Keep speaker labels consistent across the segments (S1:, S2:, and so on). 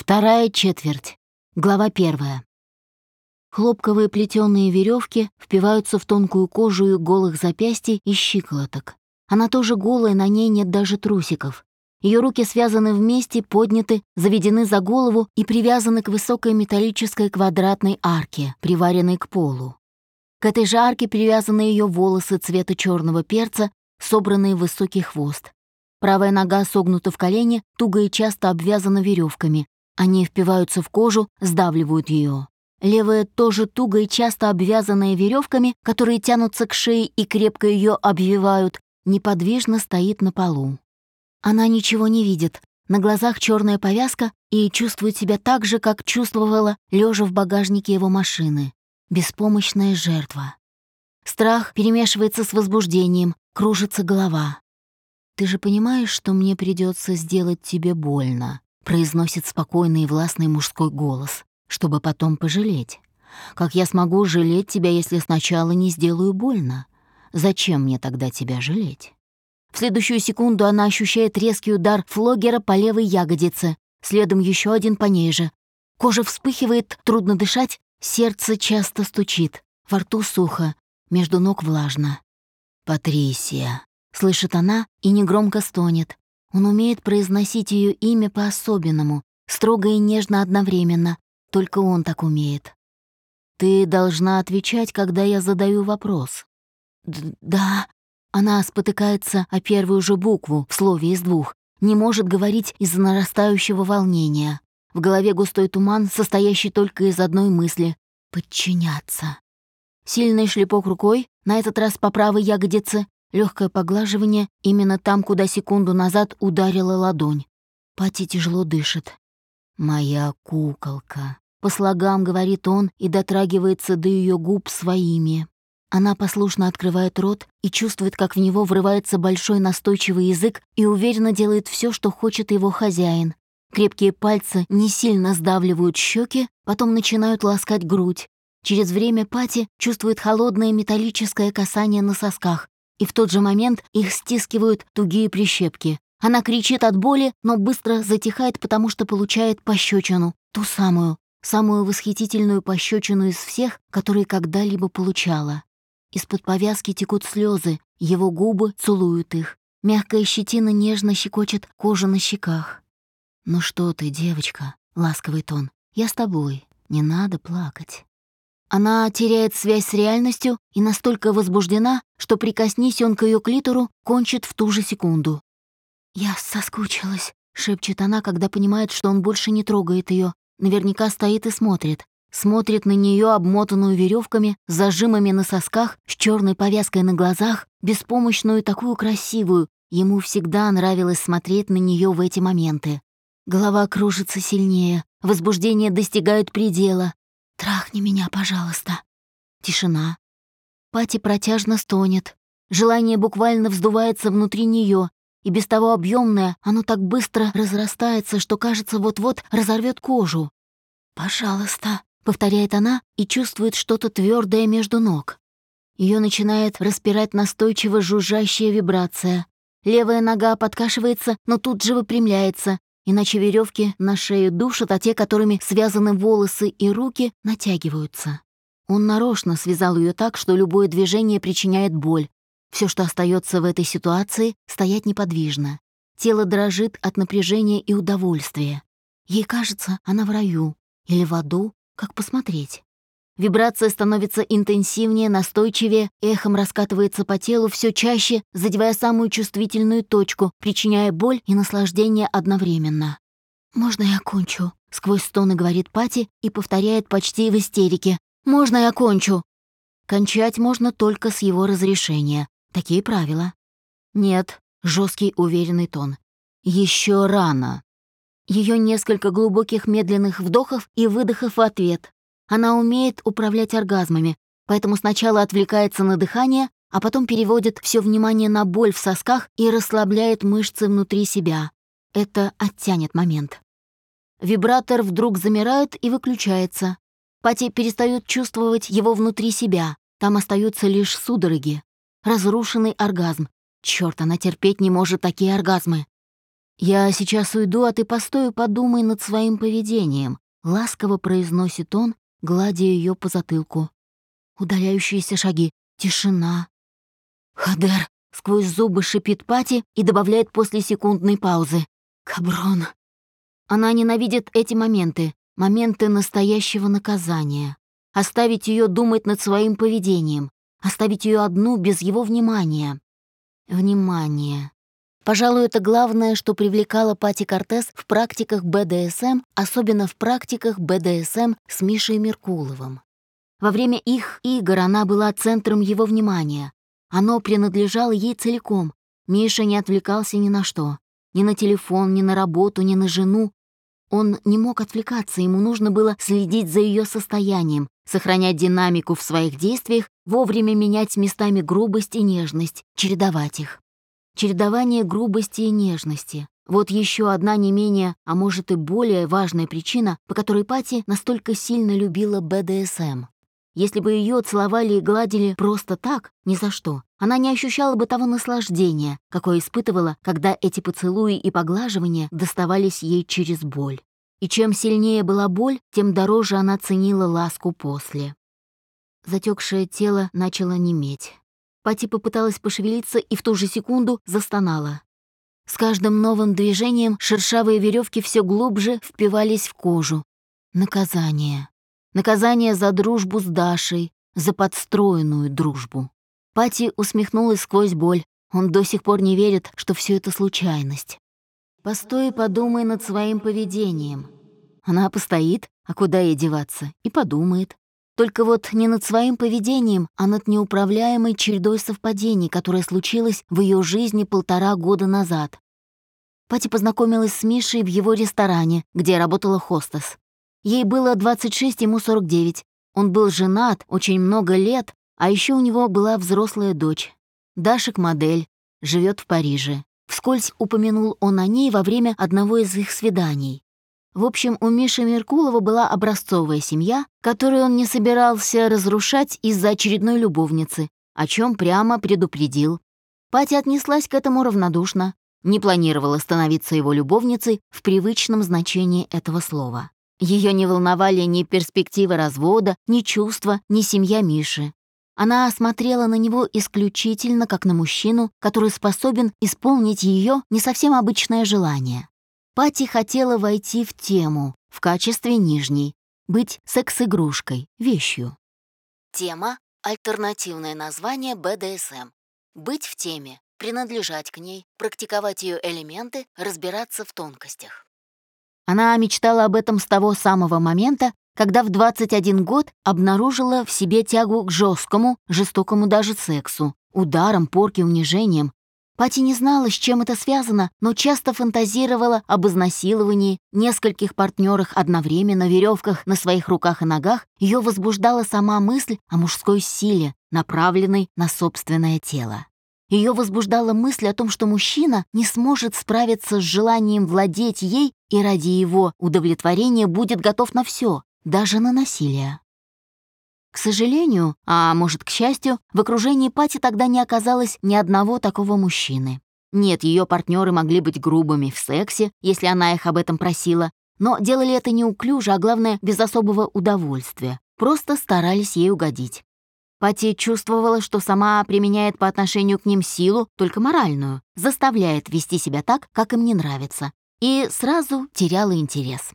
S1: Вторая четверть. Глава первая. Хлопковые плетеные веревки впиваются в тонкую кожу ее голых запястий и щиколоток. Она тоже голая, на ней нет даже трусиков. Ее руки связаны вместе, подняты, заведены за голову и привязаны к высокой металлической квадратной арке, приваренной к полу. К этой же арке привязаны ее волосы цвета черного перца, собранные в высокий хвост. Правая нога согнута в колени, туго и часто обвязана веревками, они впиваются в кожу, сдавливают ее. Левая тоже туго и часто обвязанная веревками, которые тянутся к шее и крепко ее обвивают, неподвижно стоит на полу. Она ничего не видит, на глазах черная повязка и чувствует себя так же, как чувствовала, лежа в багажнике его машины. Беспомощная жертва. Страх перемешивается с возбуждением, кружится голова. «Ты же понимаешь, что мне придется сделать тебе больно?» Произносит спокойный и властный мужской голос, чтобы потом пожалеть. Как я смогу жалеть тебя, если сначала не сделаю больно? Зачем мне тогда тебя жалеть? В следующую секунду она ощущает резкий удар флогера по левой ягодице, следом еще один по ней же. Кожа вспыхивает, трудно дышать, сердце часто стучит, во рту сухо, между ног влажно. «Патрисия», — слышит она и негромко стонет. Он умеет произносить ее имя по-особенному, строго и нежно одновременно. Только он так умеет. «Ты должна отвечать, когда я задаю вопрос». Д «Да». Она спотыкается о первую же букву в слове из двух, не может говорить из-за нарастающего волнения. В голове густой туман, состоящий только из одной мысли — подчиняться. Сильный шлепок рукой, на этот раз по правой ягодице, Легкое поглаживание именно там, куда секунду назад ударила ладонь. Пати тяжело дышит. «Моя куколка», — по слогам говорит он и дотрагивается до ее губ своими. Она послушно открывает рот и чувствует, как в него врывается большой настойчивый язык и уверенно делает все, что хочет его хозяин. Крепкие пальцы не сильно сдавливают щеки, потом начинают ласкать грудь. Через время Пати чувствует холодное металлическое касание на сосках, и в тот же момент их стискивают тугие прищепки. Она кричит от боли, но быстро затихает, потому что получает пощечину, ту самую, самую восхитительную пощечину из всех, которые когда-либо получала. Из-под повязки текут слезы, его губы целуют их. Мягкая щетина нежно щекочет кожу на щеках. «Ну что ты, девочка?» — ласковый он. «Я с тобой. Не надо плакать». Она теряет связь с реальностью и настолько возбуждена, что прикоснись он к ее клитору, кончит в ту же секунду. «Я соскучилась», — шепчет она, когда понимает, что он больше не трогает ее. Наверняка стоит и смотрит. Смотрит на нее, обмотанную веревками, зажимами на сосках, с черной повязкой на глазах, беспомощную такую красивую. Ему всегда нравилось смотреть на нее в эти моменты. Голова кружится сильнее, возбуждение достигает предела, «Трахни меня, пожалуйста». Тишина. Пати протяжно стонет. Желание буквально вздувается внутри нее, и без того объемное, оно так быстро разрастается, что, кажется, вот-вот разорвет кожу. «Пожалуйста», — повторяет она и чувствует что-то твердое между ног. Ее начинает распирать настойчиво жужжащая вибрация. Левая нога подкашивается, но тут же выпрямляется, иначе веревки на шею душат, а те, которыми связаны волосы и руки, натягиваются. Он нарочно связал ее так, что любое движение причиняет боль. Все, что остается в этой ситуации, стоять неподвижно. Тело дрожит от напряжения и удовольствия. Ей кажется, она в раю или в аду, как посмотреть. Вибрация становится интенсивнее, настойчивее, эхом раскатывается по телу все чаще, задевая самую чувствительную точку, причиняя боль и наслаждение одновременно. «Можно я кончу?» — сквозь стоны говорит Пати и повторяет почти в истерике. «Можно я кончу?» Кончать можно только с его разрешения. Такие правила. «Нет», — жесткий уверенный тон. Еще рано». Ее несколько глубоких медленных вдохов и выдохов в ответ. Она умеет управлять оргазмами, поэтому сначала отвлекается на дыхание, а потом переводит все внимание на боль в сосках и расслабляет мышцы внутри себя. Это оттянет момент. Вибратор вдруг замирает и выключается. Пати перестает чувствовать его внутри себя. Там остаются лишь судороги. Разрушенный оргазм. Черт, она терпеть не может такие оргазмы. «Я сейчас уйду, а ты постой и подумай над своим поведением», — ласково произносит он, гладя ее по затылку. Удаляющиеся шаги, тишина. «Хадер!» — сквозь зубы шипит Пати и добавляет после секундной паузы. «Каброн!» Она ненавидит эти моменты, моменты настоящего наказания. Оставить ее думать над своим поведением, оставить ее одну без его внимания. Внимание. Пожалуй, это главное, что привлекало Пати Кортес в практиках БДСМ, особенно в практиках БДСМ с Мишей Меркуловым. Во время их игр она была центром его внимания. Оно принадлежало ей целиком. Миша не отвлекался ни на что. Ни на телефон, ни на работу, ни на жену. Он не мог отвлекаться, ему нужно было следить за ее состоянием, сохранять динамику в своих действиях, вовремя менять местами грубость и нежность, чередовать их. Чередование грубости и нежности. Вот еще одна не менее, а может и более важная причина, по которой Пати настолько сильно любила БДСМ. Если бы ее целовали и гладили просто так, ни за что, она не ощущала бы того наслаждения, какое испытывала, когда эти поцелуи и поглаживания доставались ей через боль. И чем сильнее была боль, тем дороже она ценила ласку после. Затекшее тело начало неметь. Пати попыталась пошевелиться и в ту же секунду застонала. С каждым новым движением шершавые веревки все глубже впивались в кожу. Наказание. Наказание за дружбу с Дашей, за подстроенную дружбу. Пати усмехнулась сквозь боль. Он до сих пор не верит, что все это случайность. Постой и подумай над своим поведением. Она постоит, а куда ей деваться, и подумает. Только вот не над своим поведением, а над неуправляемой чередой совпадений, которая случилась в ее жизни полтора года назад. Пати познакомилась с Мишей в его ресторане, где работала хостес. Ей было 26, ему 49. Он был женат очень много лет, а еще у него была взрослая дочь. Дашек модель, живет в Париже. Вскользь упомянул он о ней во время одного из их свиданий. В общем, у Миши Меркулова была образцовая семья, которую он не собирался разрушать из-за очередной любовницы, о чем прямо предупредил. Патя отнеслась к этому равнодушно, не планировала становиться его любовницей в привычном значении этого слова. Ее не волновали ни перспективы развода, ни чувства, ни семья Миши. Она смотрела на него исключительно как на мужчину, который способен исполнить ее не совсем обычное желание. Пати хотела войти в тему в качестве нижней, быть секс-игрушкой, вещью. Тема — альтернативное название БДСМ. Быть в теме, принадлежать к ней, практиковать ее элементы, разбираться в тонкостях. Она мечтала об этом с того самого момента, когда в 21 год обнаружила в себе тягу к жесткому, жестокому даже сексу, ударам, порке, унижениям. Пати не знала, с чем это связано, но часто фантазировала об изнасиловании, нескольких партнерах одновременно, веревках на своих руках и ногах. Ее возбуждала сама мысль о мужской силе, направленной на собственное тело. Ее возбуждала мысль о том, что мужчина не сможет справиться с желанием владеть ей и ради его удовлетворения будет готов на все, даже на насилие. К сожалению, а может, к счастью, в окружении Пати тогда не оказалось ни одного такого мужчины. Нет, ее партнеры могли быть грубыми в сексе, если она их об этом просила, но делали это неуклюже, а главное, без особого удовольствия. Просто старались ей угодить. Пати чувствовала, что сама применяет по отношению к ним силу, только моральную, заставляет вести себя так, как им не нравится, и сразу теряла интерес.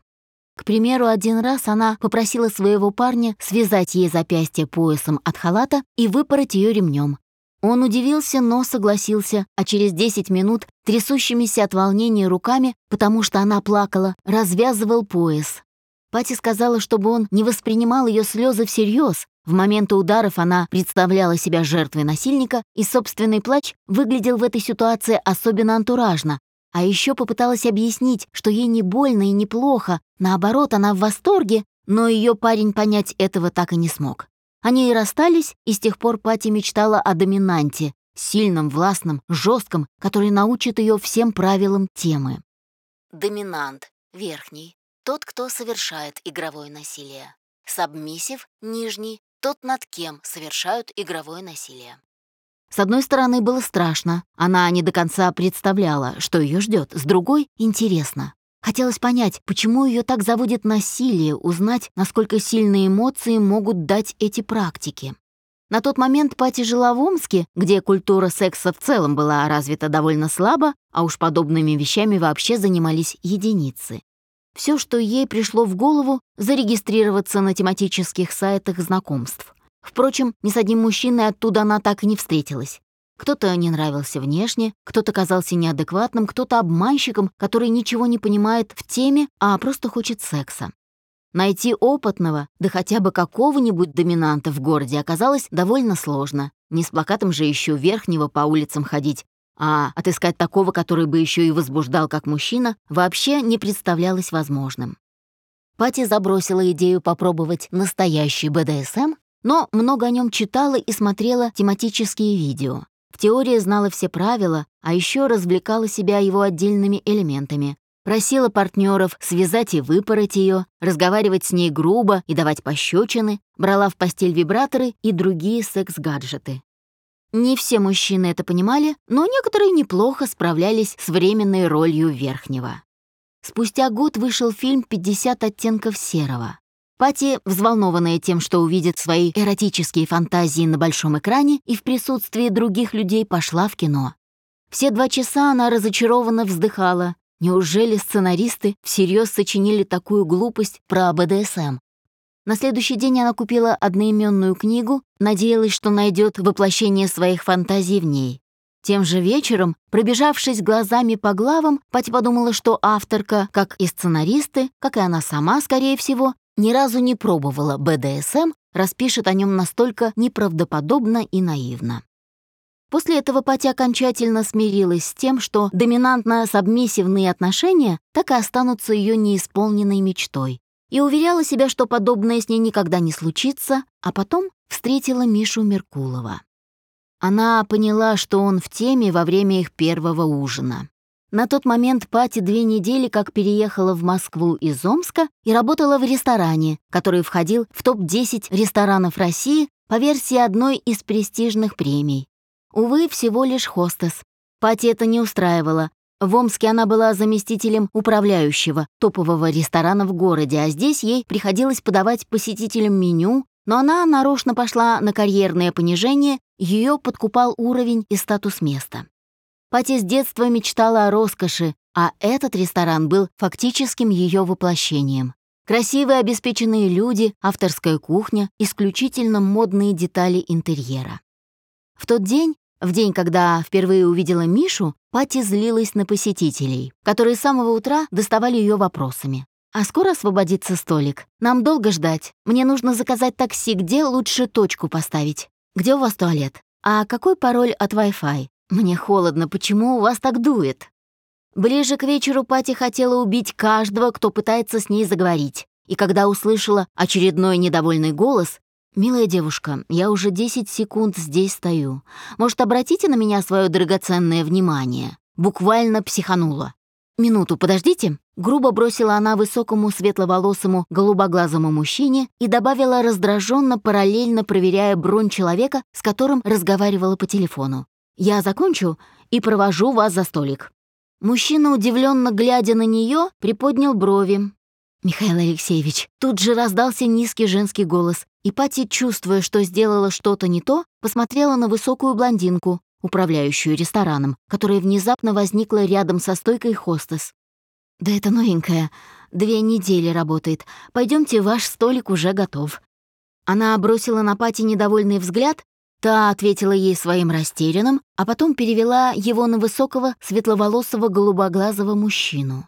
S1: К примеру, один раз она попросила своего парня связать ей запястье поясом от халата и выпороть ее ремнем. Он удивился, но согласился, а через 10 минут, трясущимися от волнения руками, потому что она плакала, развязывал пояс. Пати сказала, чтобы он не воспринимал ее слезы всерьез, в моменты ударов она представляла себя жертвой насильника, и собственный плач выглядел в этой ситуации особенно антуражно. А еще попыталась объяснить, что ей не больно и не плохо, наоборот, она в восторге, но ее парень понять этого так и не смог. Они и расстались, и с тех пор Пати мечтала о доминанте, сильном, властном, жестком, который научит ее всем правилам темы. Доминант, верхний, тот, кто совершает игровое насилие. Сабмиссив, нижний, тот, над кем совершают игровое насилие. С одной стороны, было страшно. Она не до конца представляла, что ее ждет. С другой — интересно. Хотелось понять, почему ее так заводит насилие, узнать, насколько сильные эмоции могут дать эти практики. На тот момент Пати жила в Омске, где культура секса в целом была развита довольно слабо, а уж подобными вещами вообще занимались единицы. Все, что ей пришло в голову, зарегистрироваться на тематических сайтах знакомств. Впрочем, ни с одним мужчиной оттуда она так и не встретилась. Кто-то не нравился внешне, кто-то казался неадекватным, кто-то обманщиком, который ничего не понимает в теме, а просто хочет секса. Найти опытного, да хотя бы какого-нибудь доминанта в городе оказалось довольно сложно. Не с плакатом же еще верхнего по улицам ходить, а отыскать такого, который бы еще и возбуждал как мужчина, вообще не представлялось возможным. Пати забросила идею попробовать настоящий БДСМ, но много о нем читала и смотрела тематические видео. В теории знала все правила, а еще развлекала себя его отдельными элементами. Просила партнеров связать и выпороть ее, разговаривать с ней грубо и давать пощечины, брала в постель вибраторы и другие секс-гаджеты. Не все мужчины это понимали, но некоторые неплохо справлялись с временной ролью верхнего. Спустя год вышел фильм «50 оттенков серого». Пати, взволнованная тем, что увидит свои эротические фантазии на большом экране и в присутствии других людей, пошла в кино. Все два часа она разочарованно вздыхала. Неужели сценаристы всерьез сочинили такую глупость про БДСМ? На следующий день она купила одноименную книгу, надеялась, что найдет воплощение своих фантазий в ней. Тем же вечером, пробежавшись глазами по главам, Пати подумала, что авторка, как и сценаристы, как и она сама, скорее всего, ни разу не пробовала БДСМ, распишет о нем настолько неправдоподобно и наивно. После этого Пати окончательно смирилась с тем, что доминантно-сабмиссивные отношения так и останутся ее неисполненной мечтой и уверяла себя, что подобное с ней никогда не случится, а потом встретила Мишу Меркулова. Она поняла, что он в теме во время их первого ужина. На тот момент Пати две недели как переехала в Москву из Омска и работала в ресторане, который входил в топ-10 ресторанов России по версии одной из престижных премий. Увы, всего лишь хостес. Пати это не устраивало, в Омске она была заместителем управляющего топового ресторана в городе, а здесь ей приходилось подавать посетителям меню, но она нарочно пошла на карьерное понижение, ее подкупал уровень и статус места. Пати с детства мечтала о роскоши, а этот ресторан был фактическим ее воплощением. Красивые обеспеченные люди, авторская кухня, исключительно модные детали интерьера. В тот день в день, когда впервые увидела Мишу, Пати злилась на посетителей, которые с самого утра доставали ее вопросами. «А скоро освободится столик? Нам долго ждать. Мне нужно заказать такси, где лучше точку поставить? Где у вас туалет? А какой пароль от Wi-Fi? Мне холодно, почему у вас так дует?» Ближе к вечеру Пати хотела убить каждого, кто пытается с ней заговорить. И когда услышала очередной недовольный голос, «Милая девушка, я уже 10 секунд здесь стою. Может, обратите на меня свое драгоценное внимание?» Буквально психанула. «Минуту, подождите». Грубо бросила она высокому светловолосому голубоглазому мужчине и добавила раздраженно, параллельно проверяя бронь человека, с которым разговаривала по телефону. «Я закончу и провожу вас за столик». Мужчина, удивленно глядя на нее, приподнял брови, «Михаил Алексеевич!» Тут же раздался низкий женский голос, и Пати, чувствуя, что сделала что-то не то, посмотрела на высокую блондинку, управляющую рестораном, которая внезапно возникла рядом со стойкой хостес. «Да это новенькая. Две недели работает. Пойдемте, ваш столик уже готов». Она бросила на Пати недовольный взгляд, та ответила ей своим растерянным, а потом перевела его на высокого, светловолосого, голубоглазого мужчину.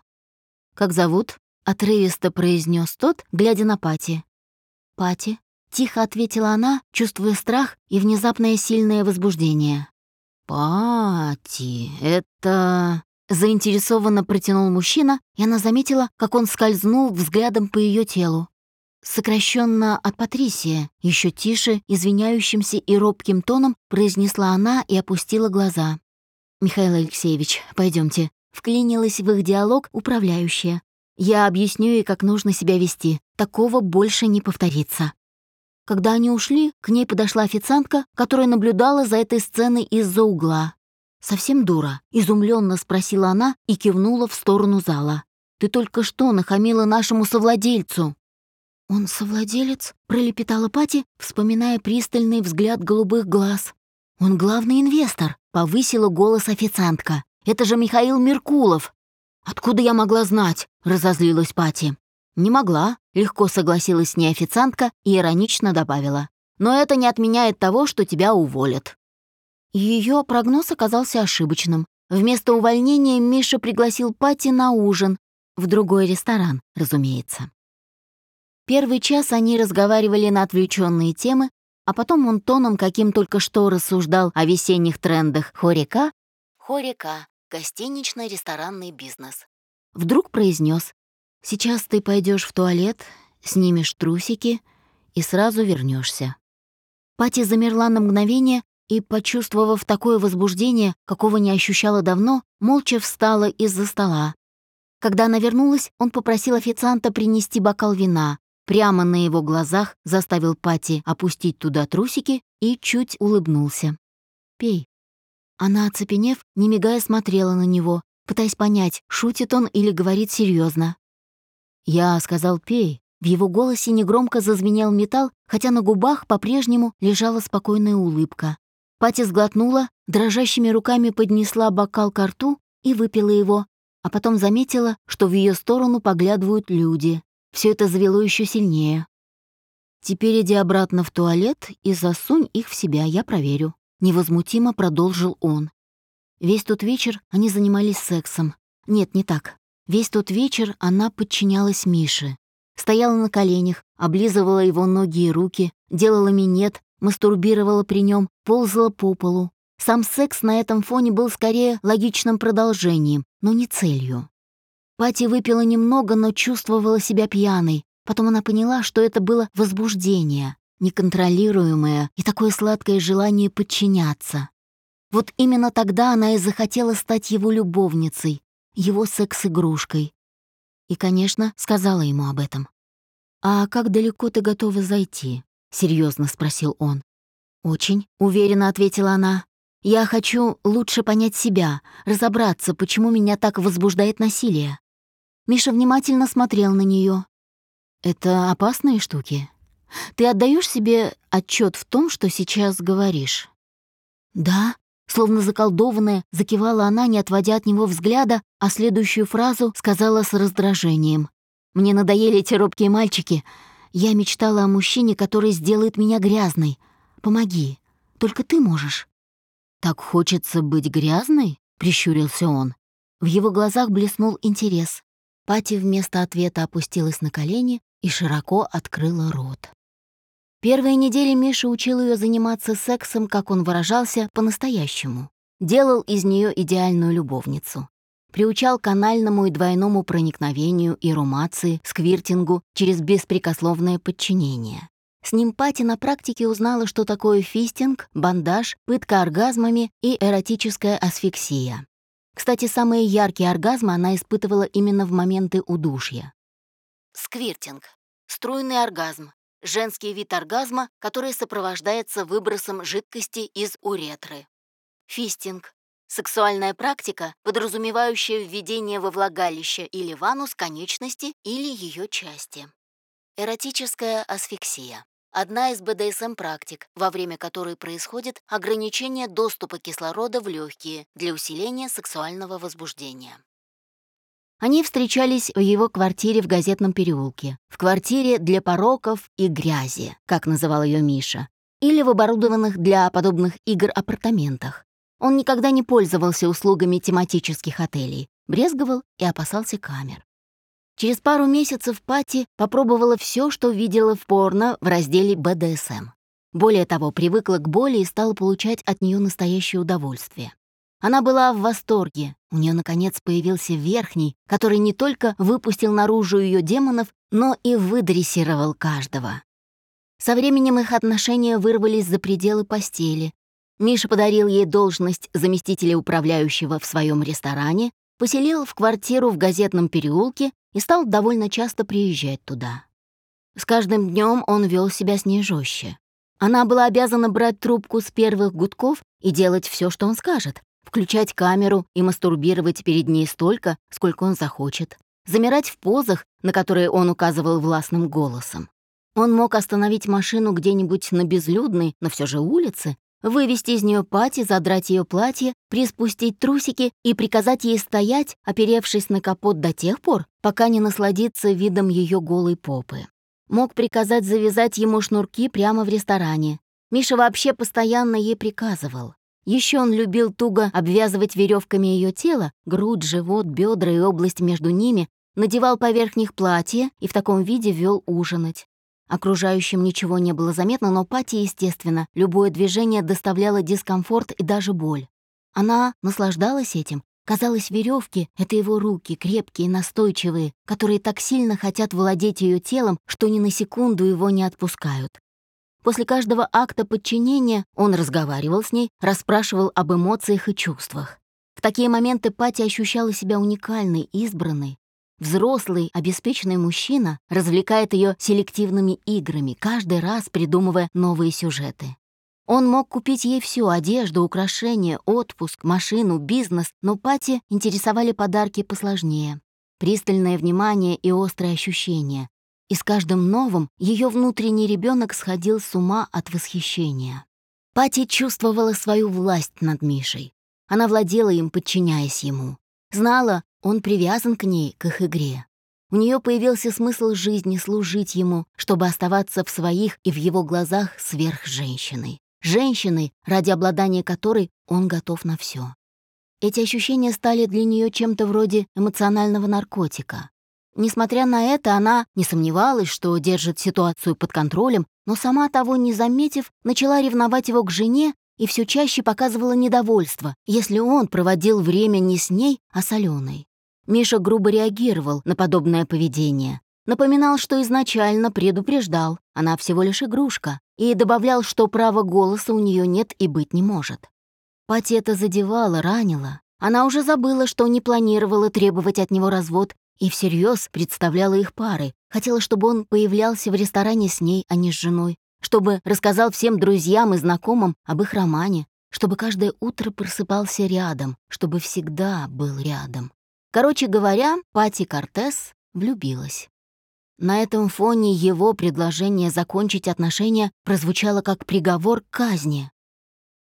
S1: «Как зовут?» отрывисто произнес тот, глядя на Пати. «Пати», — тихо ответила она, чувствуя страх и внезапное сильное возбуждение. «Пати, это...» Заинтересованно протянул мужчина, и она заметила, как он скользнул взглядом по ее телу. Сокращенно от Патрисия, еще тише, извиняющимся и робким тоном произнесла она и опустила глаза. «Михаил Алексеевич, пойдемте. Вклинилась в их диалог управляющая. Я объясню ей, как нужно себя вести. Такого больше не повторится. Когда они ушли, к ней подошла официантка, которая наблюдала за этой сценой из-за угла. «Совсем дура?» — изумленно спросила она и кивнула в сторону зала. «Ты только что нахамила нашему совладельцу». «Он совладелец?» — пролепетала Пати, вспоминая пристальный взгляд голубых глаз. «Он главный инвестор», — повысила голос официантка. «Это же Михаил Меркулов». «Откуда я могла знать?» — разозлилась Пати. «Не могла», — легко согласилась с ней официантка и иронично добавила. «Но это не отменяет того, что тебя уволят». Ее прогноз оказался ошибочным. Вместо увольнения Миша пригласил Пати на ужин. В другой ресторан, разумеется. Первый час они разговаривали на отвлеченные темы, а потом он тоном, каким только что рассуждал о весенних трендах Хорика, Хорика — гостинично-ресторанный бизнес, вдруг произнес: Сейчас ты пойдешь в туалет, снимешь трусики и сразу вернешься. Пати замерла на мгновение и, почувствовав такое возбуждение, какого не ощущала давно, молча встала из-за стола. Когда она вернулась, он попросил официанта принести бокал вина, прямо на его глазах заставил Пати опустить туда трусики и чуть улыбнулся. «Пей». Она, оцепенев, не мигая смотрела на него, пытаясь понять, шутит он или говорит серьезно. Я сказал «пей». В его голосе негромко зазвенел металл, хотя на губах по-прежнему лежала спокойная улыбка. Пати сглотнула, дрожащими руками поднесла бокал к рту и выпила его, а потом заметила, что в ее сторону поглядывают люди. Все это завело еще сильнее. «Теперь иди обратно в туалет и засунь их в себя, я проверю», — невозмутимо продолжил он. Весь тот вечер они занимались сексом. Нет, не так. Весь тот вечер она подчинялась Мише. Стояла на коленях, облизывала его ноги и руки, делала минет, мастурбировала при нем, ползала по полу. Сам секс на этом фоне был скорее логичным продолжением, но не целью. Пати выпила немного, но чувствовала себя пьяной. Потом она поняла, что это было возбуждение, неконтролируемое и такое сладкое желание подчиняться. Вот именно тогда она и захотела стать его любовницей, его секс-игрушкой. И, конечно, сказала ему об этом. «А как далеко ты готова зайти?» — серьезно спросил он. «Очень», — уверенно ответила она. «Я хочу лучше понять себя, разобраться, почему меня так возбуждает насилие». Миша внимательно смотрел на нее. «Это опасные штуки. Ты отдаешь себе отчет в том, что сейчас говоришь?» «Да», Словно заколдованная, закивала она, не отводя от него взгляда, а следующую фразу сказала с раздражением. «Мне надоели эти робкие мальчики. Я мечтала о мужчине, который сделает меня грязной. Помоги. Только ты можешь». «Так хочется быть грязной?» — прищурился он. В его глазах блеснул интерес. Пати вместо ответа опустилась на колени и широко открыла рот. Первые недели Миша учил ее заниматься сексом, как он выражался, по-настоящему. Делал из нее идеальную любовницу. Приучал к анальному и двойному проникновению и румации, сквиртингу через беспрекословное подчинение. С ним Пати на практике узнала, что такое фистинг, бандаж, пытка оргазмами и эротическая асфиксия. Кстати, самые яркие оргазмы она испытывала именно в моменты удушья. Сквиртинг — струйный оргазм, женский вид оргазма, который сопровождается выбросом жидкости из уретры. Фистинг – сексуальная практика, подразумевающая введение во влагалище или ванус конечности или ее части. Эротическая асфиксия – одна из БДСМ-практик, во время которой происходит ограничение доступа кислорода в легкие для усиления сексуального возбуждения. Они встречались в его квартире в газетном переулке, в квартире для пороков и грязи, как называл ее Миша, или в оборудованных для подобных игр апартаментах. Он никогда не пользовался услугами тематических отелей, брезговал и опасался камер. Через пару месяцев Пати попробовала все, что видела в порно в разделе БДСМ. Более того, привыкла к боли и стала получать от нее настоящее удовольствие. Она была в восторге. У нее наконец появился верхний, который не только выпустил наружу ее демонов, но и выдрессировал каждого. Со временем их отношения вырвались за пределы постели. Миша подарил ей должность заместителя управляющего в своем ресторане, поселил в квартиру в газетном переулке и стал довольно часто приезжать туда. С каждым днем он вел себя с ней жестче. Она была обязана брать трубку с первых гудков и делать все, что он скажет, включать камеру и мастурбировать перед ней столько, сколько он захочет, замирать в позах, на которые он указывал властным голосом. Он мог остановить машину где-нибудь на безлюдной, но все же улице, вывести из нее пати, задрать ее платье, приспустить трусики и приказать ей стоять, оперевшись на капот до тех пор, пока не насладится видом ее голой попы. Мог приказать завязать ему шнурки прямо в ресторане. Миша вообще постоянно ей приказывал. Еще он любил туго обвязывать веревками ее тело, грудь, живот, бедра и область между ними, надевал поверх них платье и в таком виде вел ужинать. Окружающим ничего не было заметно, но Пати, естественно, любое движение доставляло дискомфорт и даже боль. Она наслаждалась этим. Казалось, веревки — это его руки, крепкие, настойчивые, которые так сильно хотят владеть ее телом, что ни на секунду его не отпускают. После каждого акта подчинения он разговаривал с ней, расспрашивал об эмоциях и чувствах. В такие моменты Пати ощущала себя уникальной, избранной, Взрослый, обеспеченный мужчина развлекает ее селективными играми, каждый раз придумывая новые сюжеты. Он мог купить ей всю одежду, украшения, отпуск, машину, бизнес, но Пати интересовали подарки посложнее. Пристальное внимание и острые ощущения. И с каждым новым ее внутренний ребенок сходил с ума от восхищения. Пати чувствовала свою власть над Мишей. Она владела им, подчиняясь ему. Знала, он привязан к ней, к их игре. У нее появился смысл жизни служить ему, чтобы оставаться в своих и в его глазах сверхженщиной. Женщиной, ради обладания которой он готов на все. Эти ощущения стали для нее чем-то вроде эмоционального наркотика. Несмотря на это, она не сомневалась, что держит ситуацию под контролем, но сама того не заметив, начала ревновать его к жене и все чаще показывала недовольство, если он проводил время не с ней, а с Аленой. Миша грубо реагировал на подобное поведение. Напоминал, что изначально предупреждал, она всего лишь игрушка, и добавлял, что права голоса у нее нет и быть не может. Пати это задевала, ранила. Она уже забыла, что не планировала требовать от него развод и всерьез представляла их парой. Хотела, чтобы он появлялся в ресторане с ней, а не с женой, чтобы рассказал всем друзьям и знакомым об их романе, чтобы каждое утро просыпался рядом, чтобы всегда был рядом. Короче говоря, Пати Кортес влюбилась. На этом фоне его предложение закончить отношения прозвучало как приговор к казни.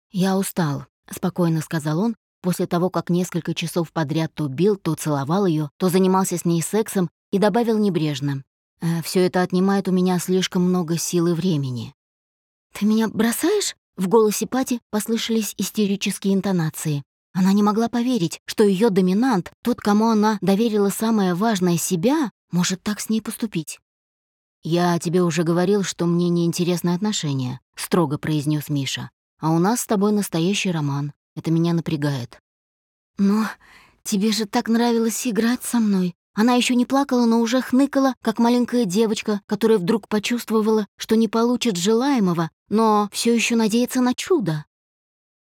S1: «Я устал», — спокойно сказал он, после того, как несколько часов подряд то бил, то целовал ее, то занимался с ней сексом и добавил небрежно. «Э, «Все это отнимает у меня слишком много сил и времени». «Ты меня бросаешь?» В голосе Пати послышались истерические интонации. Она не могла поверить, что ее доминант, тот, кому она доверила самое важное себя, может так с ней поступить. «Я тебе уже говорил, что мне неинтересны отношения», — строго произнес Миша. «А у нас с тобой настоящий роман. Это меня напрягает». «Но тебе же так нравилось играть со мной», она еще не плакала, но уже хныкала, как маленькая девочка, которая вдруг почувствовала, что не получит желаемого, но все еще надеется на чудо.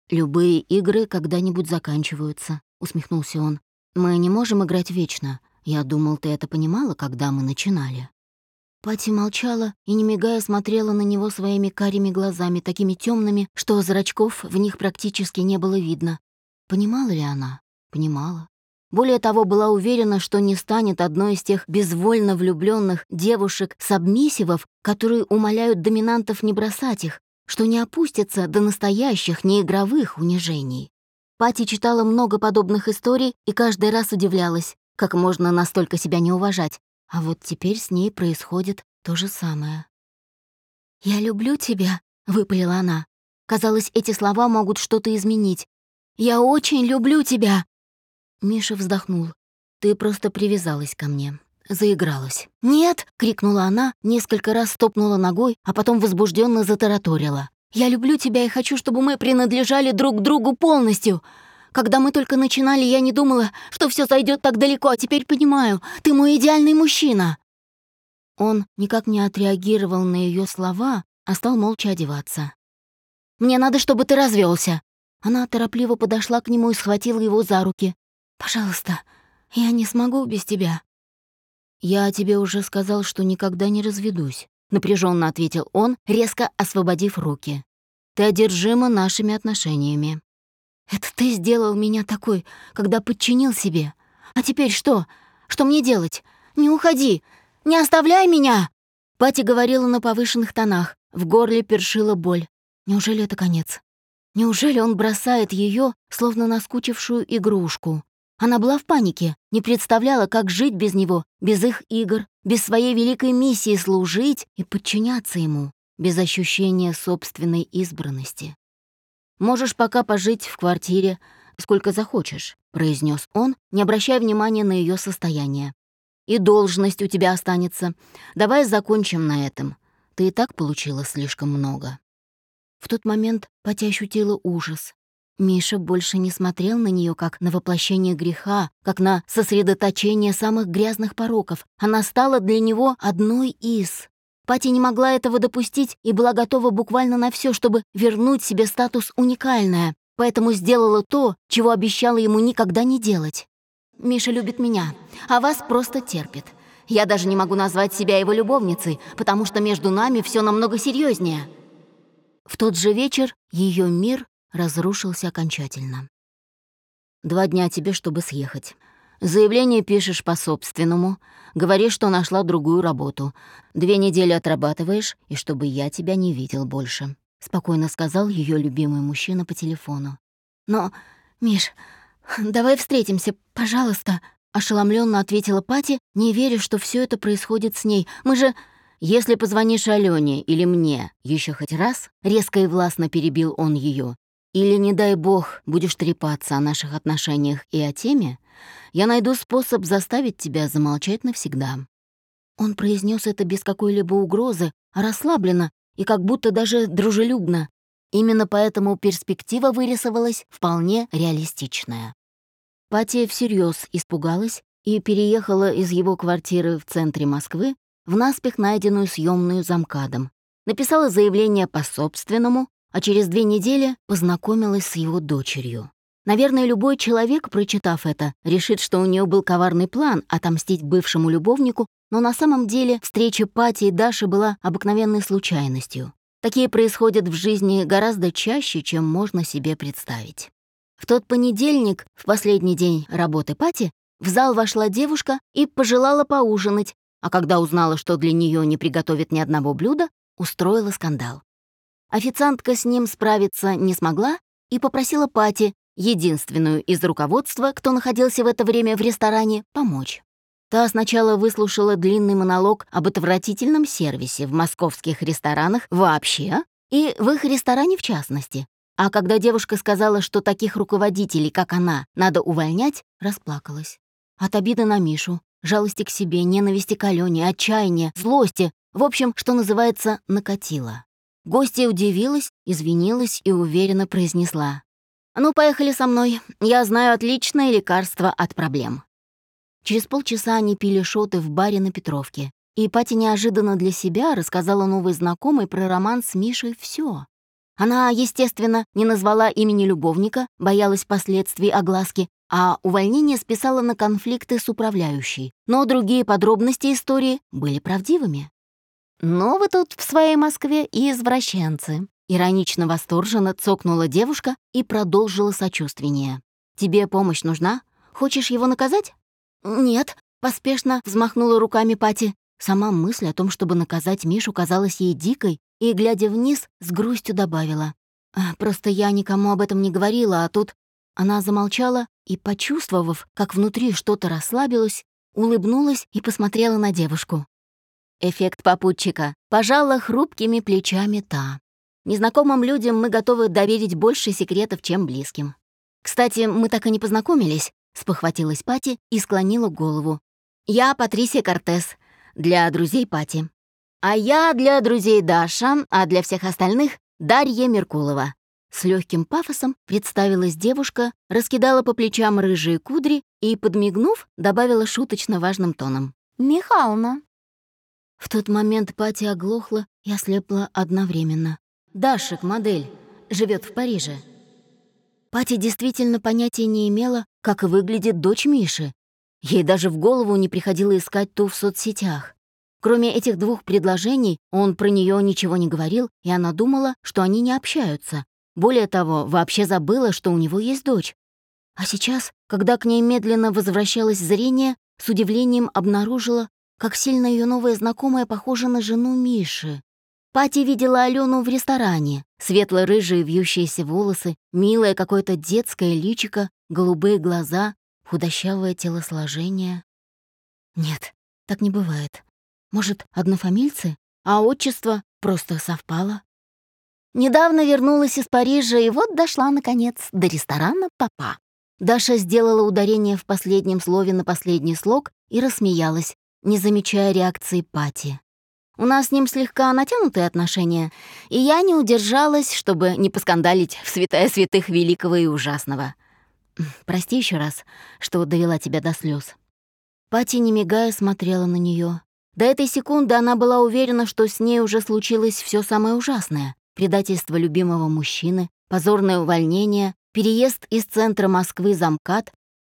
S1: «Любые игры когда-нибудь заканчиваются», — усмехнулся он. «Мы не можем играть вечно. Я думал, ты это понимала, когда мы начинали». Пати молчала и, не мигая, смотрела на него своими карими глазами, такими темными, что зрачков в них практически не было видно. Понимала ли она? Понимала. Более того, была уверена, что не станет одной из тех безвольно влюбленных девушек-сабмиссивов, которые умоляют доминантов не бросать их, что не опустятся до настоящих неигровых унижений. Пати читала много подобных историй и каждый раз удивлялась, как можно настолько себя не уважать. А вот теперь с ней происходит то же самое. «Я люблю тебя», — выпалила она. Казалось, эти слова могут что-то изменить. «Я очень люблю тебя!» Миша вздохнул. «Ты просто привязалась ко мне. Заигралась». «Нет!» — крикнула она, несколько раз стопнула ногой, а потом возбужденно затараторила. «Я люблю тебя и хочу, чтобы мы принадлежали друг другу полностью. Когда мы только начинали, я не думала, что все зайдет так далеко, а теперь понимаю, ты мой идеальный мужчина». Он никак не отреагировал на ее слова, а стал молча одеваться. «Мне надо, чтобы ты развелся. Она торопливо подошла к нему и схватила его за руки. Пожалуйста, я не смогу без тебя». «Я тебе уже сказал, что никогда не разведусь», — напряженно ответил он, резко освободив руки. «Ты одержима нашими отношениями». «Это ты сделал меня такой, когда подчинил себе. А теперь что? Что мне делать? Не уходи! Не оставляй меня!» Пати говорила на повышенных тонах, в горле першила боль. Неужели это конец? Неужели он бросает ее, словно наскучившую игрушку? Она была в панике, не представляла, как жить без него, без их игр, без своей великой миссии служить и подчиняться ему, без ощущения собственной избранности. «Можешь пока пожить в квартире, сколько захочешь», — произнес он, не обращая внимания на ее состояние. «И должность у тебя останется. Давай закончим на этом. Ты и так получила слишком много». В тот момент Патя ощутила ужас. Миша больше не смотрел на нее как на воплощение греха, как на сосредоточение самых грязных пороков. Она стала для него одной из. Пати не могла этого допустить и была готова буквально на все, чтобы вернуть себе статус уникальная, поэтому сделала то, чего обещала ему никогда не делать. «Миша любит меня, а вас просто терпит. Я даже не могу назвать себя его любовницей, потому что между нами все намного серьезнее. В тот же вечер ее мир разрушился окончательно. «Два дня тебе, чтобы съехать. Заявление пишешь по-собственному, говоришь, что нашла другую работу. Две недели отрабатываешь, и чтобы я тебя не видел больше», — спокойно сказал ее любимый мужчина по телефону. «Но, Миш, давай встретимся, пожалуйста», — ошеломленно ответила Пати, не веря, что все это происходит с ней. «Мы же...» «Если позвонишь Алене или мне еще хоть раз», — резко и властно перебил он ее, или, не дай бог, будешь трепаться о наших отношениях и о теме, я найду способ заставить тебя замолчать навсегда». Он произнес это без какой-либо угрозы, а расслабленно и как будто даже дружелюбно. Именно поэтому перспектива вырисовалась вполне реалистичная. Патия всерьез испугалась и переехала из его квартиры в центре Москвы в наспех найденную съемную замкадом. Написала заявление по собственному, а через две недели познакомилась с его дочерью. Наверное, любой человек, прочитав это, решит, что у нее был коварный план отомстить бывшему любовнику, но на самом деле встреча Пати и Даши была обыкновенной случайностью. Такие происходят в жизни гораздо чаще, чем можно себе представить. В тот понедельник, в последний день работы Пати, в зал вошла девушка и пожелала поужинать, а когда узнала, что для нее не приготовит ни одного блюда, устроила скандал. Официантка с ним справиться не смогла и попросила Пати, единственную из руководства, кто находился в это время в ресторане, помочь. Та сначала выслушала длинный монолог об отвратительном сервисе в московских ресторанах вообще и в их ресторане в частности. А когда девушка сказала, что таких руководителей, как она, надо увольнять, расплакалась. От обиды на Мишу, жалости к себе, ненависти к Алёне, отчаяния, злости, в общем, что называется, накатила. Гостья удивилась, извинилась и уверенно произнесла. «Ну, поехали со мной. Я знаю отличное лекарство от проблем». Через полчаса они пили шоты в баре на Петровке. И Пати неожиданно для себя рассказала новой знакомой про роман с Мишей все. Она, естественно, не назвала имени любовника, боялась последствий огласки, а увольнение списала на конфликты с управляющей. Но другие подробности истории были правдивыми. «Но вы тут в своей Москве и извращенцы», — иронично восторженно цокнула девушка и продолжила сочувствение. «Тебе помощь нужна? Хочешь его наказать?» «Нет», — поспешно взмахнула руками Пати. Сама мысль о том, чтобы наказать Мишу, казалась ей дикой, и, глядя вниз, с грустью добавила. «А, «Просто я никому об этом не говорила, а тут...» Она замолчала и, почувствовав, как внутри что-то расслабилось, улыбнулась и посмотрела на девушку. Эффект попутчика. Пожала хрупкими плечами та. Незнакомым людям мы готовы доверить больше секретов, чем близким. «Кстати, мы так и не познакомились», — спохватилась Пати и склонила голову. «Я Патрисия Кортес, для друзей Пати. А я для друзей Даша, а для всех остальных — Дарья Меркулова». С легким пафосом представилась девушка, раскидала по плечам рыжие кудри и, подмигнув, добавила шуточно важным тоном. «Михална, в тот момент Пати оглохла и ослепла одновременно. Дашек, модель, живет в Париже. Пати действительно понятия не имела, как выглядит дочь Миши. Ей даже в голову не приходило искать ту в соцсетях. Кроме этих двух предложений, он про нее ничего не говорил, и она думала, что они не общаются. Более того, вообще забыла, что у него есть дочь. А сейчас, когда к ней медленно возвращалось зрение, с удивлением обнаружила, как сильно ее новая знакомая похожа на жену Миши. Пати видела Алену в ресторане. Светло-рыжие вьющиеся волосы, милое какое-то детское личико, голубые глаза, худощавое телосложение. Нет, так не бывает. Может, однофамильцы? А отчество просто совпало? Недавно вернулась из Парижа и вот дошла, наконец, до ресторана «Папа». Даша сделала ударение в последнем слове на последний слог и рассмеялась, не замечая реакции Пати. У нас с ним слегка натянутые отношения, и я не удержалась, чтобы не поскандалить в святая святых великого и ужасного. Прости еще раз, что довела тебя до слез. Пати, не мигая, смотрела на нее. До этой секунды она была уверена, что с ней уже случилось все самое ужасное. Предательство любимого мужчины, позорное увольнение, переезд из центра Москвы за МКАД,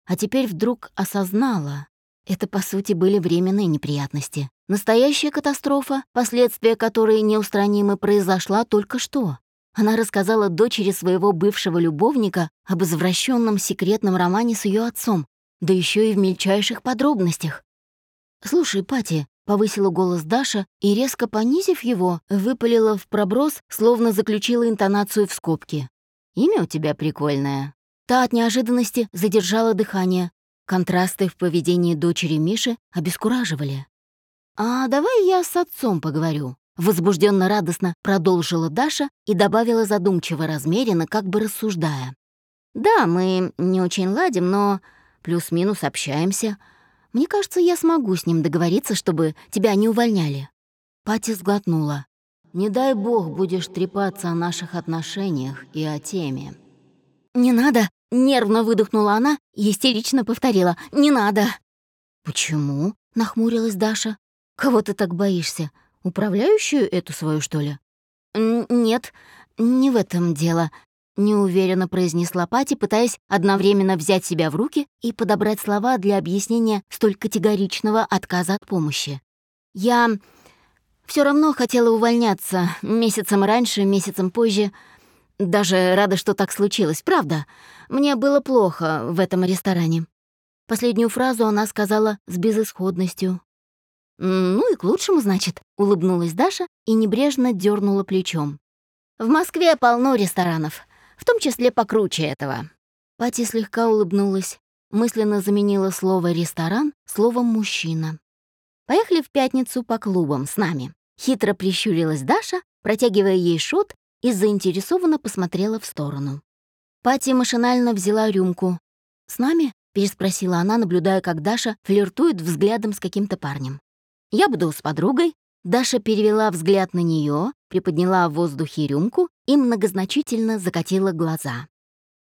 S1: а теперь вдруг осознала. Это, по сути, были временные неприятности. Настоящая катастрофа, последствия которой неустранимы, произошла только что. Она рассказала дочери своего бывшего любовника об извращенном секретном романе с ее отцом, да еще и в мельчайших подробностях. «Слушай, Пати», — повысила голос Даша и, резко понизив его, выпалила в проброс, словно заключила интонацию в скобки. «Имя у тебя прикольное». Та от неожиданности задержала дыхание. Контрасты в поведении дочери Миши обескураживали. «А давай я с отцом поговорю», — возбужденно радостно продолжила Даша и добавила задумчиво размеренно, как бы рассуждая. «Да, мы не очень ладим, но плюс-минус общаемся. Мне кажется, я смогу с ним договориться, чтобы тебя не увольняли». Пати сглотнула. «Не дай бог будешь трепаться о наших отношениях и о теме». «Не надо!» — нервно выдохнула она и истерично повторила. «Не надо!» «Почему?» — нахмурилась Даша. «Кого ты так боишься? Управляющую эту свою, что ли?» «Нет, не в этом дело», — неуверенно произнесла Пати, пытаясь одновременно взять себя в руки и подобрать слова для объяснения столь категоричного отказа от помощи. «Я все равно хотела увольняться месяцем раньше, месяцем позже. Даже рада, что так случилось, правда. Мне было плохо в этом ресторане». Последнюю фразу она сказала с безысходностью, «Ну и к лучшему, значит», — улыбнулась Даша и небрежно дернула плечом. «В Москве полно ресторанов, в том числе покруче этого». Пати слегка улыбнулась, мысленно заменила слово «ресторан» словом «мужчина». «Поехали в пятницу по клубам с нами». Хитро прищурилась Даша, протягивая ей шот и заинтересованно посмотрела в сторону. Пати машинально взяла рюмку. «С нами?» — переспросила она, наблюдая, как Даша флиртует взглядом с каким-то парнем. Я буду с подругой. Даша перевела взгляд на нее, приподняла в воздухе рюмку и многозначительно закатила глаза.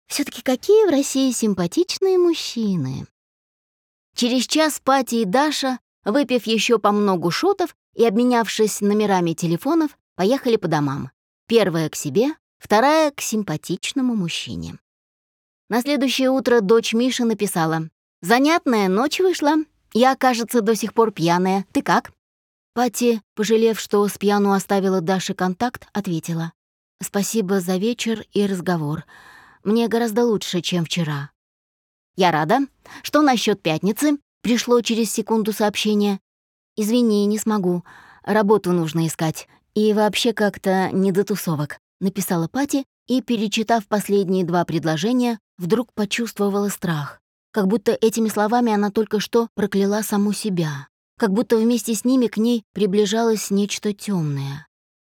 S1: все таки какие в России симпатичные мужчины. Через час Пати и Даша, выпив еще по многу шотов и обменявшись номерами телефонов, поехали по домам. Первая к себе, вторая к симпатичному мужчине. На следующее утро дочь Миши написала «Занятная ночь вышла, я, кажется, до сих пор пьяная. Ты как?» Пати, пожалев, что с пьяну оставила Даше контакт, ответила. «Спасибо за вечер и разговор. Мне гораздо лучше, чем вчера». «Я рада. Что насчет пятницы?» Пришло через секунду сообщение. «Извини, не смогу. Работу нужно искать. И вообще как-то не до тусовок», — написала Пати и, перечитав последние два предложения, вдруг почувствовала страх как будто этими словами она только что прокляла саму себя, как будто вместе с ними к ней приближалось нечто темное.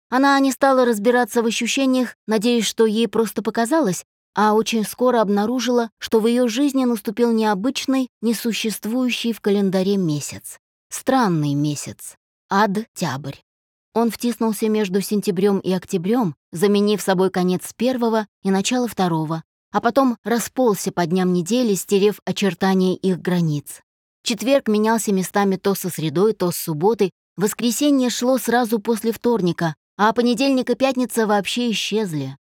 S1: Она не стала разбираться в ощущениях, надеясь, что ей просто показалось, а очень скоро обнаружила, что в ее жизни наступил необычный, несуществующий в календаре месяц. Странный месяц. Ад-тябрь. Он втиснулся между сентябрем и октябрем, заменив собой конец первого и начало второго, а потом расползся по дням недели, стерев очертания их границ. Четверг менялся местами то со средой, то с субботой, воскресенье шло сразу после вторника, а понедельник и пятница вообще исчезли.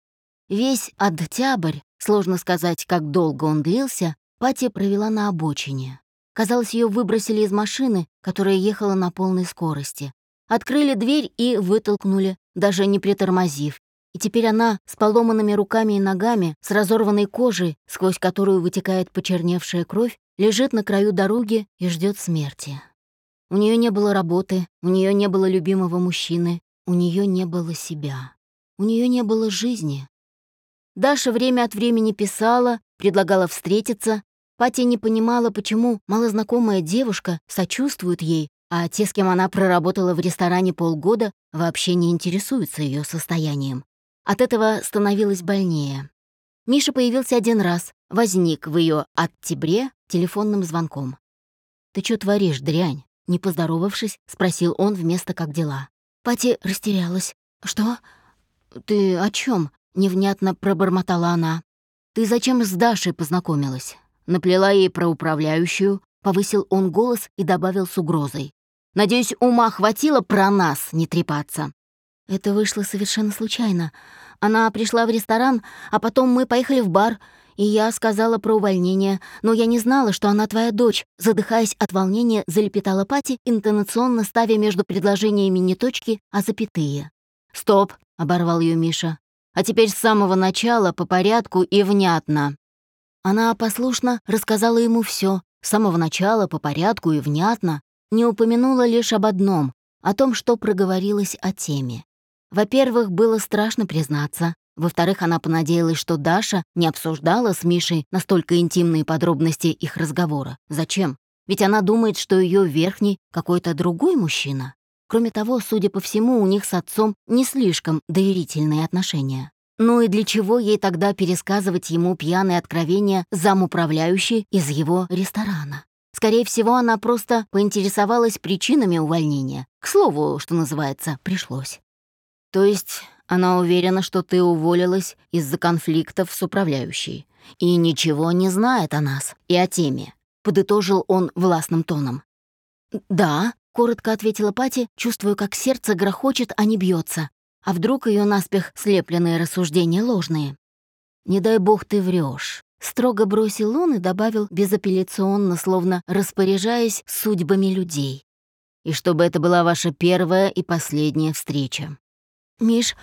S1: Весь октябрь, сложно сказать, как долго он длился, Пати провела на обочине. Казалось, ее выбросили из машины, которая ехала на полной скорости. Открыли дверь и вытолкнули, даже не притормозив. И теперь она с поломанными руками и ногами, с разорванной кожей, сквозь которую вытекает почерневшая кровь, лежит на краю дороги и ждет смерти. У нее не было работы, у нее не было любимого мужчины, у нее не было себя. У нее не было жизни. Даша время от времени писала, предлагала встретиться. Пати не понимала, почему малознакомая девушка сочувствует ей, а те, с кем она проработала в ресторане полгода, вообще не интересуются ее состоянием. От этого становилось больнее. Миша появился один раз, возник в ее октябре телефонным звонком. «Ты что творишь, дрянь?» Не поздоровавшись, спросил он вместо «как дела?». Пати растерялась. «Что? Ты о чем? невнятно пробормотала она. «Ты зачем с Дашей познакомилась?» Наплела ей про управляющую, повысил он голос и добавил с угрозой. «Надеюсь, ума хватило про нас не трепаться». Это вышло совершенно случайно. Она пришла в ресторан, а потом мы поехали в бар, и я сказала про увольнение, но я не знала, что она твоя дочь. Задыхаясь от волнения, залепетала Пати, интонационно ставя между предложениями не точки, а запятые. «Стоп!» — оборвал ее Миша. «А теперь с самого начала, по порядку и внятно». Она послушно рассказала ему все, с самого начала, по порядку и внятно, не упомянула лишь об одном, о том, что проговорилось о теме. Во-первых, было страшно признаться. Во-вторых, она понадеялась, что Даша не обсуждала с Мишей настолько интимные подробности их разговора. Зачем? Ведь она думает, что ее верхний какой-то другой мужчина. Кроме того, судя по всему, у них с отцом не слишком доверительные отношения. Ну и для чего ей тогда пересказывать ему пьяные откровения замуправляющей из его ресторана? Скорее всего, она просто поинтересовалась причинами увольнения. К слову, что называется, пришлось. То есть она уверена, что ты уволилась из-за конфликтов с управляющей и ничего не знает о нас и о теме», — подытожил он властным тоном. «Да», — коротко ответила Пати, чувствуя, как сердце грохочет, а не бьется. А вдруг ее наспех слепленные рассуждения ложные? «Не дай бог ты врешь, строго бросил он и добавил безапелляционно, словно распоряжаясь судьбами людей. «И чтобы это была ваша первая и последняя встреча». «Миш,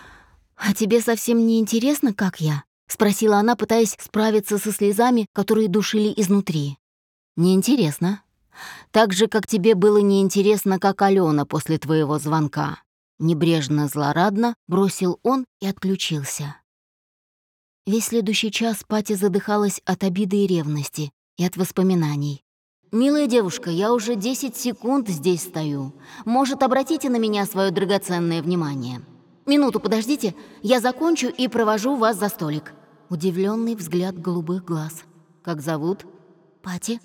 S1: а тебе совсем не интересно, как я?» — спросила она, пытаясь справиться со слезами, которые душили изнутри. «Неинтересно. Так же, как тебе было неинтересно, как Алена после твоего звонка». Небрежно-злорадно бросил он и отключился. Весь следующий час Пати задыхалась от обиды и ревности, и от воспоминаний. «Милая девушка, я уже 10 секунд здесь стою. Может, обратите на меня свое драгоценное внимание?» Минуту подождите, я закончу и провожу вас за столик». Удивленный взгляд голубых глаз. «Как зовут?» «Пати».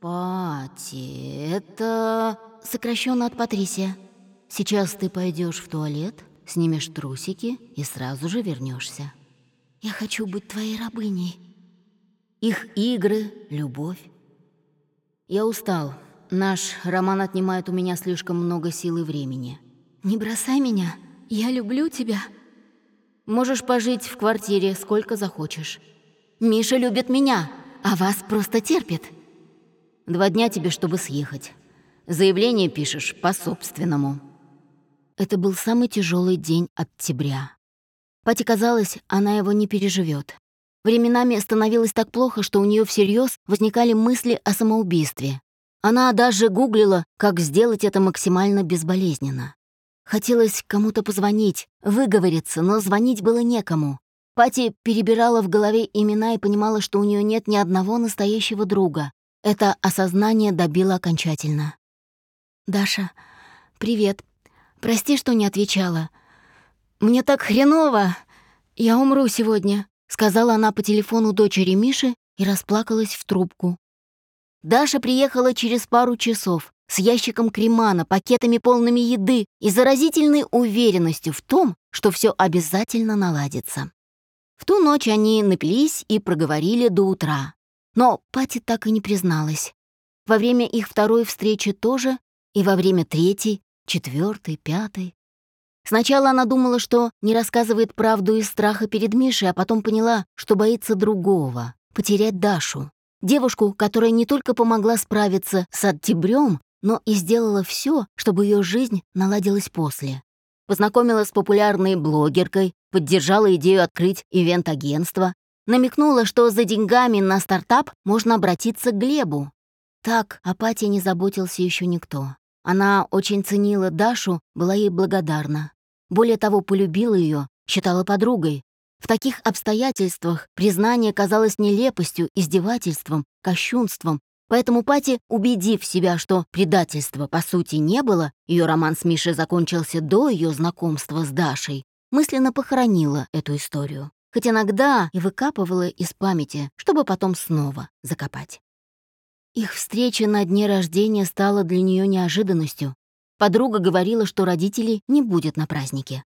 S1: «Пати, это...» Сокращенно от Патрисия. «Сейчас ты пойдешь в туалет, снимешь трусики и сразу же вернешься. Я хочу быть твоей рабыней». Их игры, любовь. Я устал. Наш роман отнимает у меня слишком много сил и времени. «Не бросай меня», я люблю тебя. Можешь пожить в квартире сколько захочешь. Миша любит меня, а вас просто терпит. Два дня тебе, чтобы съехать. Заявление пишешь по-собственному. Это был самый тяжелый день октября. Пати казалось, она его не переживет. Временами становилось так плохо, что у нее всерьез возникали мысли о самоубийстве. Она даже гуглила, как сделать это максимально безболезненно. Хотелось кому-то позвонить, выговориться, но звонить было некому. Пати перебирала в голове имена и понимала, что у нее нет ни одного настоящего друга. Это осознание добило окончательно. «Даша, привет. Прости, что не отвечала. Мне так хреново. Я умру сегодня», — сказала она по телефону дочери Миши и расплакалась в трубку. Даша приехала через пару часов с ящиком кремана, пакетами полными еды и заразительной уверенностью в том, что все обязательно наладится. В ту ночь они напились и проговорили до утра. Но Пати так и не призналась. Во время их второй встречи тоже, и во время третьей, четвертой, пятой. Сначала она думала, что не рассказывает правду из страха перед Мишей, а потом поняла, что боится другого — потерять Дашу. Девушку, которая не только помогла справиться с оттебрём, но и сделала все, чтобы ее жизнь наладилась после. Познакомила с популярной блогеркой, поддержала идею открыть ивент-агентство, намекнула, что за деньгами на стартап можно обратиться к Глебу. Так о Пате не заботился еще никто. Она очень ценила Дашу, была ей благодарна. Более того, полюбила ее, считала подругой. В таких обстоятельствах признание казалось нелепостью, издевательством, кощунством, Поэтому Пати, убедив себя, что предательства по сути не было, ее роман с Мишей закончился до ее знакомства с Дашей, мысленно похоронила эту историю. Хоть иногда и выкапывала из памяти, чтобы потом снова закопать. Их встреча на дне рождения стала для нее неожиданностью. Подруга говорила, что родителей не будет на празднике.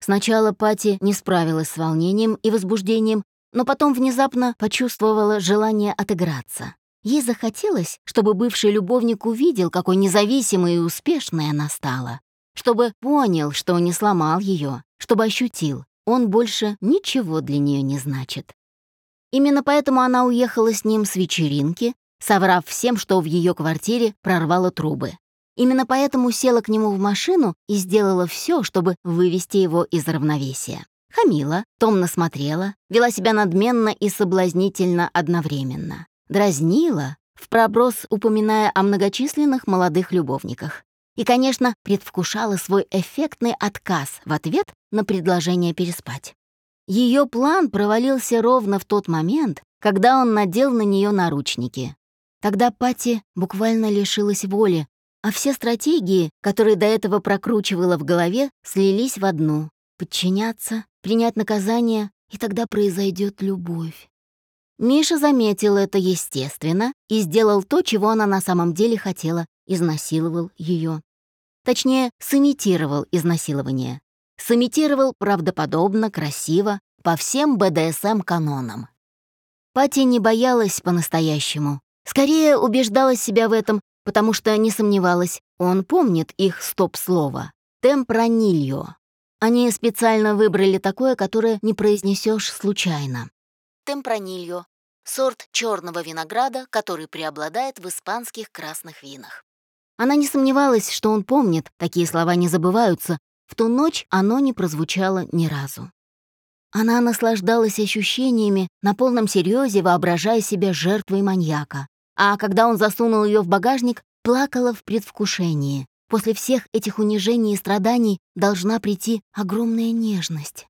S1: Сначала Пати не справилась с волнением и возбуждением, но потом внезапно почувствовала желание отыграться. Ей захотелось, чтобы бывший любовник увидел, какой независимой и успешной она стала. Чтобы понял, что не сломал ее, чтобы ощутил, он больше ничего для нее не значит. Именно поэтому она уехала с ним с вечеринки, соврав всем, что в ее квартире прорвало трубы. Именно поэтому села к нему в машину и сделала все, чтобы вывести его из равновесия. Хамила, томно смотрела, вела себя надменно и соблазнительно одновременно дразнила, в проброс упоминая о многочисленных молодых любовниках. И, конечно, предвкушала свой эффектный отказ в ответ на предложение переспать. Ее план провалился ровно в тот момент, когда он надел на нее наручники. Тогда Пати буквально лишилась воли, а все стратегии, которые до этого прокручивала в голове, слились в одну — подчиняться, принять наказание, и тогда произойдет любовь. Миша заметил это естественно и сделал то, чего она на самом деле хотела, изнасиловал ее. Точнее, сымитировал изнасилование. Сымитировал правдоподобно, красиво, по всем БДСМ-канонам. Пати не боялась по-настоящему. Скорее убеждала себя в этом, потому что не сомневалась, он помнит их стоп-слово «темпранильо». Они специально выбрали такое, которое не произнесешь случайно темпранильо, сорт черного винограда, который преобладает в испанских красных винах. Она не сомневалась, что он помнит, такие слова не забываются. В ту ночь оно не прозвучало ни разу. Она наслаждалась ощущениями, на полном серьезе воображая себя жертвой маньяка. А когда он засунул ее в багажник, плакала в предвкушении. После всех этих унижений и страданий должна прийти огромная нежность.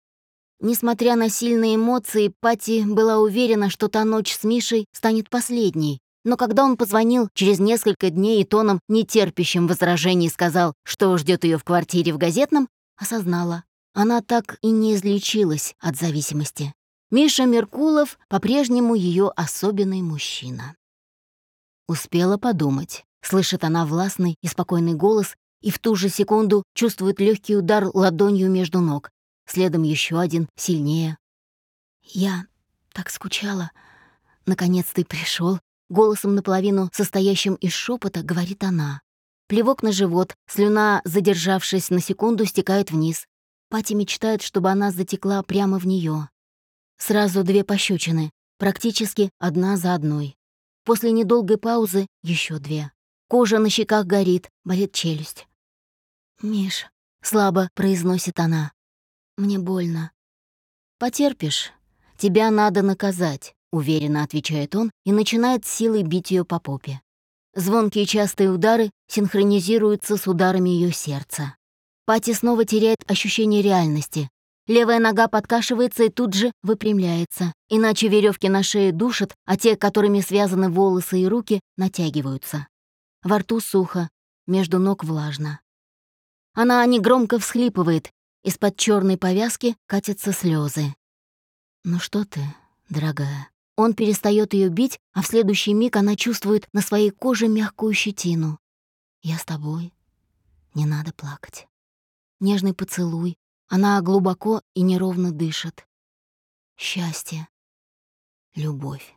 S1: Несмотря на сильные эмоции, Пати была уверена, что та ночь с Мишей станет последней. Но когда он позвонил через несколько дней и тоном, нетерпящим возражений, сказал, что ждет ее в квартире в газетном, осознала. Она так и не излечилась от зависимости. Миша Меркулов по-прежнему ее особенный мужчина. Успела подумать. Слышит она властный и спокойный голос и в ту же секунду чувствует легкий удар ладонью между ног следом еще один, сильнее. «Я так скучала. Наконец ты пришел. Голосом наполовину состоящим из шепота говорит она. Плевок на живот, слюна, задержавшись на секунду, стекает вниз. Пати мечтает, чтобы она затекла прямо в нее. Сразу две пощечины, практически одна за одной. После недолгой паузы еще две. Кожа на щеках горит, болит челюсть. «Миш», — слабо произносит она, мне больно. Потерпишь. Тебя надо наказать, уверенно отвечает он и начинает силой бить ее по попе. Звонкие частые удары синхронизируются с ударами ее сердца. Пати снова теряет ощущение реальности. Левая нога подкашивается и тут же выпрямляется, иначе веревки на шее душат, а те, которыми связаны волосы и руки, натягиваются. Во рту сухо, между ног влажно. Она негромко всхлипывает, из-под черной повязки катятся слезы. «Ну что ты, дорогая?» Он перестает ее бить, а в следующий миг она чувствует на своей коже мягкую щетину. «Я с тобой. Не надо плакать». Нежный поцелуй. Она глубоко и неровно дышит. Счастье. Любовь.